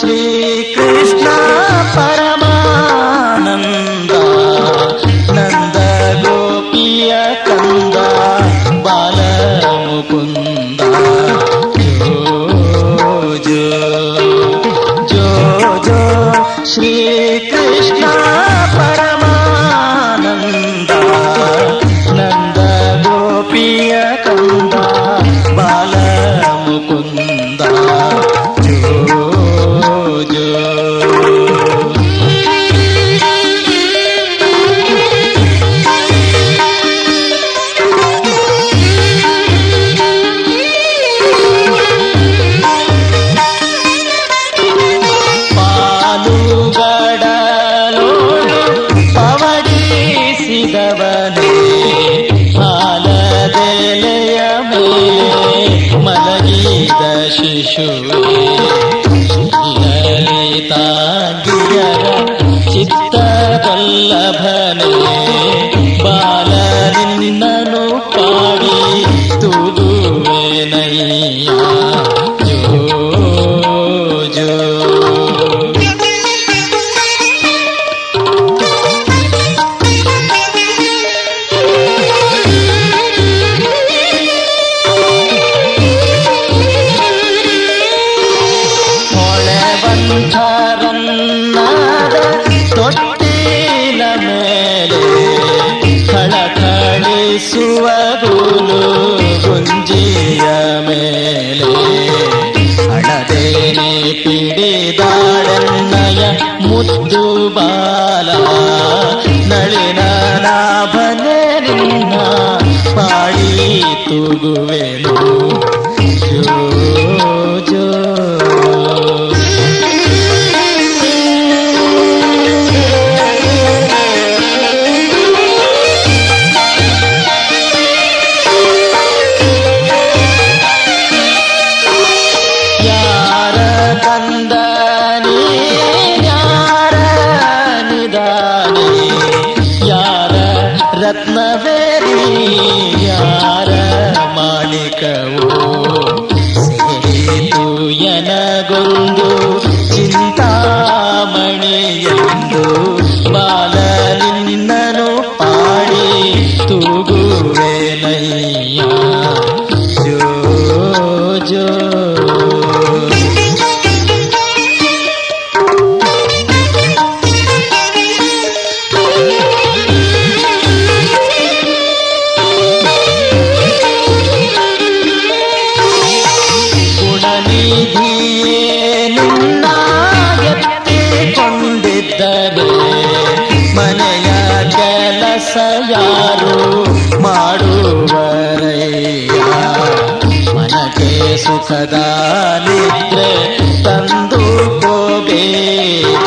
Shri ಯಶೋ John. على ಯಾರು ಮಾಡುವರಯ್ಯ? ಮನಕ್ಕೆ ಸುಖದ ನಿದ್ರೆ ತಂದು ಹೋಬೇಡ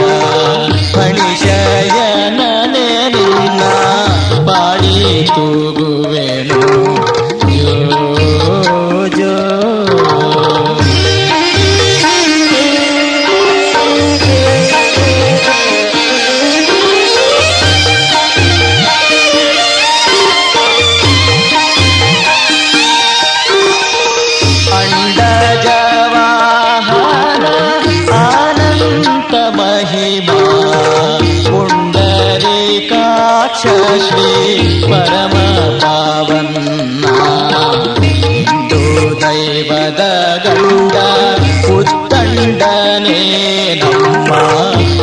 ಪಣಿಶಯನ ನಿನ್ನ ಬಾಡಿ ತೂಗು श्री परमातावन्ना दुर्दैवदगण्डा उत्ण्डनेना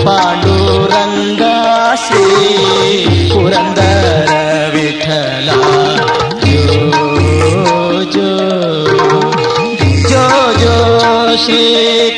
पाडुरङ्गा श्री जो श्री